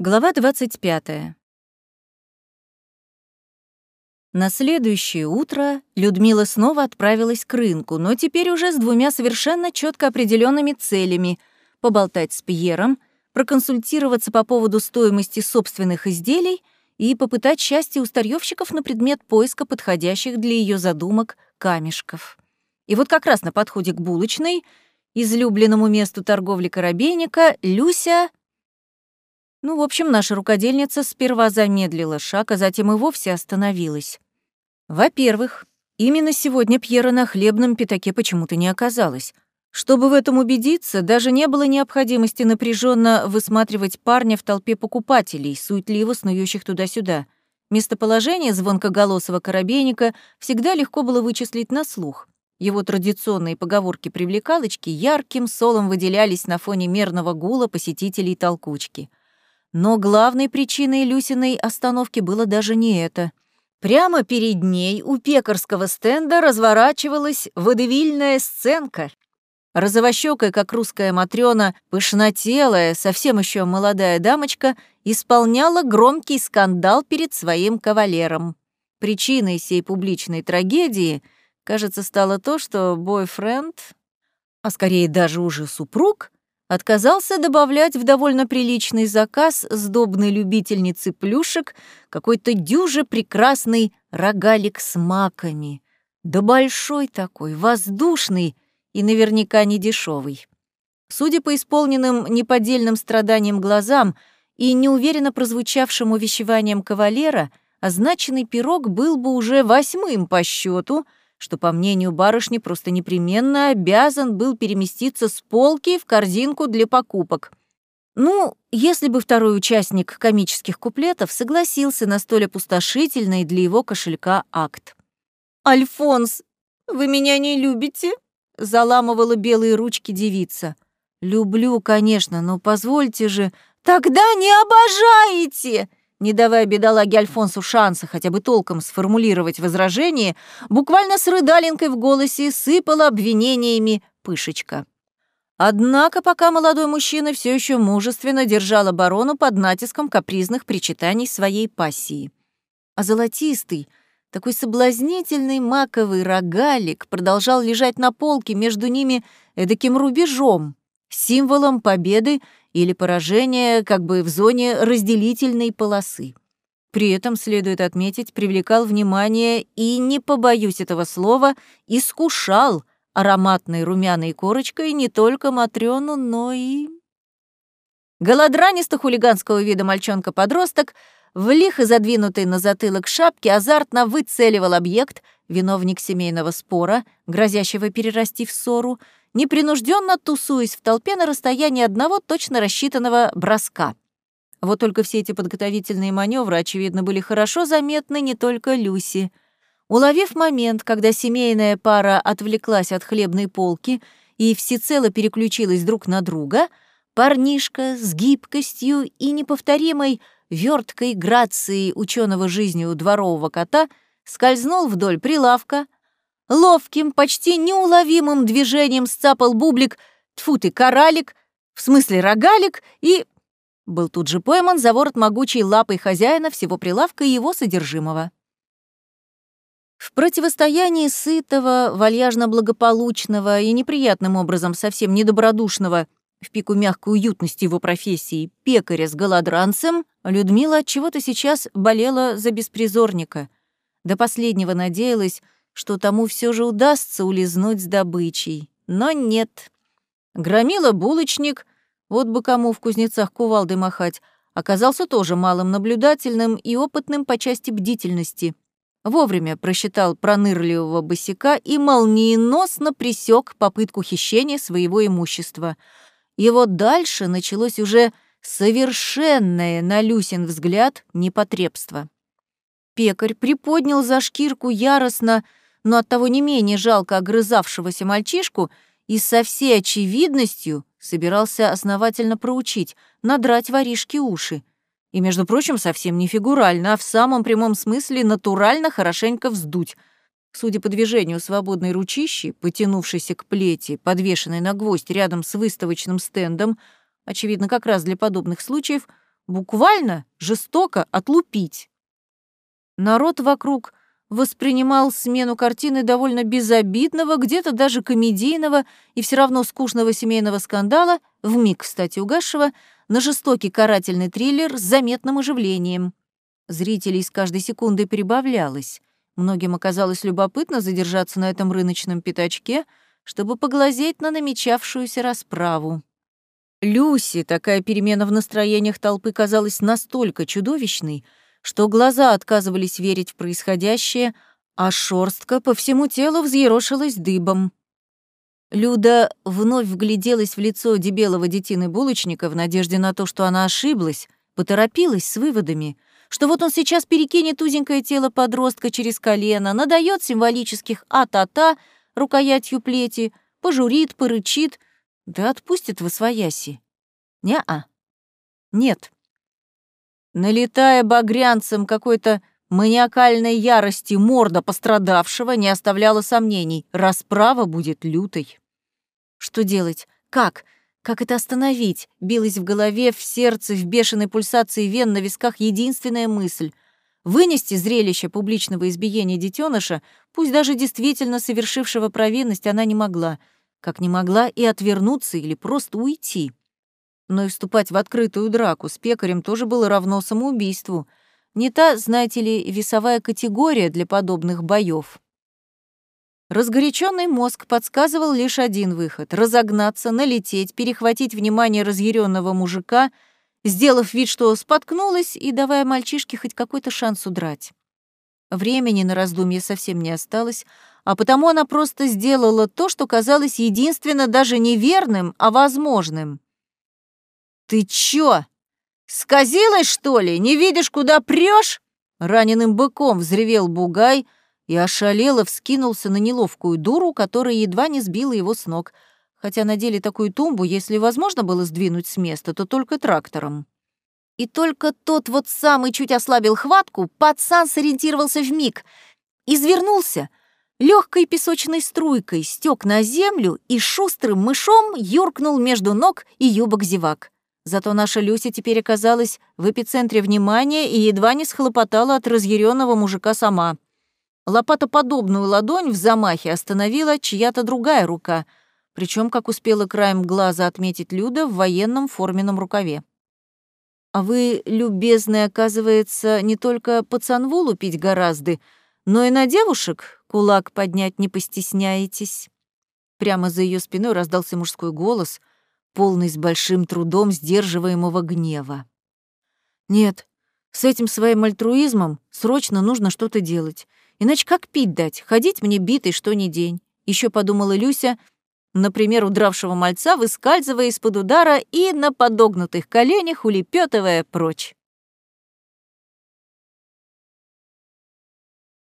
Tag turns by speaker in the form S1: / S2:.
S1: Глава 25. На следующее утро Людмила снова отправилась к рынку, но теперь уже с двумя совершенно четко определенными целями — поболтать с Пьером, проконсультироваться по поводу стоимости собственных изделий и попытать счастье у старьёвщиков на предмет поиска подходящих для ее задумок камешков. И вот как раз на подходе к булочной, излюбленному месту торговли коробейника, Люся ну, в общем, наша рукодельница сперва замедлила шаг, а затем и вовсе остановилась. Во-первых, именно сегодня Пьера на хлебном пятаке почему-то не оказалось. Чтобы в этом убедиться, даже не было необходимости напряженно высматривать парня в толпе покупателей, суетливо снующих туда-сюда. Местоположение звонкоголосого коробейника всегда легко было вычислить на слух. Его традиционные поговорки-привлекалочки ярким солом выделялись на фоне мерного гула посетителей толкучки. Но главной причиной Люсиной остановки было даже не это. Прямо перед ней у пекарского стенда разворачивалась водевильная сценка. Розовощёкая, как русская матрёна, пышнотелая, совсем еще молодая дамочка исполняла громкий скандал перед своим кавалером. Причиной сей публичной трагедии, кажется, стало то, что бойфренд, а скорее даже уже супруг, отказался добавлять в довольно приличный заказ сдобной любительницы плюшек какой-то дюже прекрасный рогалик с маками. Да большой такой, воздушный и наверняка не дешевый. Судя по исполненным неподдельным страданиям глазам и неуверенно прозвучавшим увещеваниям кавалера, означенный пирог был бы уже восьмым по счету — что, по мнению барышни, просто непременно обязан был переместиться с полки в корзинку для покупок. Ну, если бы второй участник комических куплетов согласился на столь опустошительный для его кошелька акт. «Альфонс, вы меня не любите?» — заламывала белые ручки девица. «Люблю, конечно, но позвольте же...» «Тогда не обожаете!» Не давая бедолаге Альфонсу шанса хотя бы толком сформулировать возражение, буквально с рыдалинкой в голосе сыпала обвинениями Пышечка. Однако пока молодой мужчина все еще мужественно держал оборону под натиском капризных причитаний своей пассии. А золотистый, такой соблазнительный маковый рогалик продолжал лежать на полке между ними эдаким рубежом, символом победы или поражения как бы в зоне разделительной полосы. При этом, следует отметить, привлекал внимание и, не побоюсь этого слова, искушал ароматной румяной корочкой не только Матрёну, но и... Голодранисто-хулиганского вида мальчонка-подросток в лихо задвинутой на затылок шапке азартно выцеливал объект, виновник семейного спора, грозящего перерасти в ссору, непринужденно тусуясь в толпе на расстоянии одного точно рассчитанного броска. Вот только все эти подготовительные маневры, очевидно, были хорошо заметны не только Люси. Уловив момент, когда семейная пара отвлеклась от хлебной полки и всецело переключилась друг на друга, парнишка с гибкостью и неповторимой верткой грацией ученого жизнью дворового кота скользнул вдоль прилавка, ловким, почти неуловимым движением сцапал бублик, тьфу ты, коралик, в смысле рогалик, и... Был тут же пойман за ворот могучей лапой хозяина всего прилавка и его содержимого. В противостоянии сытого, вальяжно-благополучного и неприятным образом совсем недобродушного в пику мягкой уютности его профессии пекаря с голодранцем, Людмила от чего-то сейчас болела за беспризорника. До последнего надеялась, что тому все же удастся улизнуть с добычей. Но нет. Громила булочник, вот бы кому в кузнецах кувалды махать, оказался тоже малым наблюдательным и опытным по части бдительности. Вовремя просчитал пронырливого босика и молниеносно присек попытку хищения своего имущества. И вот дальше началось уже совершенное, на Люсин взгляд, непотребство. Пекарь приподнял за шкирку яростно но оттого не менее жалко огрызавшегося мальчишку и со всей очевидностью собирался основательно проучить, надрать воришке уши. И, между прочим, совсем не фигурально, а в самом прямом смысле натурально хорошенько вздуть. Судя по движению свободной ручищи, потянувшейся к плети, подвешенной на гвоздь рядом с выставочным стендом, очевидно, как раз для подобных случаев, буквально жестоко отлупить. Народ вокруг воспринимал смену картины довольно безобидного, где-то даже комедийного и все равно скучного семейного скандала, вмиг, кстати, угасшего, на жестокий карательный триллер с заметным оживлением. Зрителей с каждой секундой прибавлялось. Многим оказалось любопытно задержаться на этом рыночном пятачке, чтобы поглазеть на намечавшуюся расправу. Люси такая перемена в настроениях толпы казалась настолько чудовищной, что глаза отказывались верить в происходящее, а шорстка по всему телу взъерошилась дыбом. Люда вновь вгляделась в лицо дебелого детины булочника в надежде на то, что она ошиблась, поторопилась с выводами, что вот он сейчас перекинет узенькое тело подростка через колено, надает символических «а-та-та» рукоятью плети, пожурит, порычит, да отпустит в освояси. Не-а. Нет. Налетая багрянцем какой-то маниакальной ярости морда пострадавшего не оставляла сомнений. Расправа будет лютой. Что делать? Как? Как это остановить? Билась в голове, в сердце, в бешеной пульсации вен на висках единственная мысль. Вынести зрелище публичного избиения детеныша, пусть даже действительно совершившего провинность, она не могла. Как не могла и отвернуться или просто уйти. Но и вступать в открытую драку с пекарем тоже было равно самоубийству. Не та, знаете ли, весовая категория для подобных боев. Разгоряченный мозг подсказывал лишь один выход — разогнаться, налететь, перехватить внимание разъяренного мужика, сделав вид, что споткнулась и давая мальчишке хоть какой-то шанс удрать. Времени на раздумье совсем не осталось, а потому она просто сделала то, что казалось единственно даже неверным, а возможным. «Ты чё? Сказилась, что ли? Не видишь, куда прёшь?» Раненым быком взревел Бугай и ошалело вскинулся на неловкую дуру, которая едва не сбила его с ног, хотя на деле такую тумбу, если возможно было сдвинуть с места, то только трактором. И только тот вот самый чуть ослабил хватку, пацан сориентировался в миг, извернулся, легкой песочной струйкой стек на землю и шустрым мышом юркнул между ног и юбок зевак. Зато наша Люся теперь оказалась в эпицентре внимания и едва не схлопотала от разъяренного мужика сама. Лопатоподобную ладонь в замахе остановила чья-то другая рука, причем, как успела краем глаза отметить Люда, в военном форменном рукаве. «А вы, любезный, оказывается, не только пацанву лупить гораздо, но и на девушек кулак поднять не постесняетесь». Прямо за ее спиной раздался мужской голос, полный с большим трудом сдерживаемого гнева. «Нет, с этим своим альтруизмом срочно нужно что-то делать. Иначе как пить дать? Ходить мне битый что ни день». Еще подумала Люся, например, удравшего мальца, выскальзывая из-под удара и на подогнутых коленях улепетывая прочь.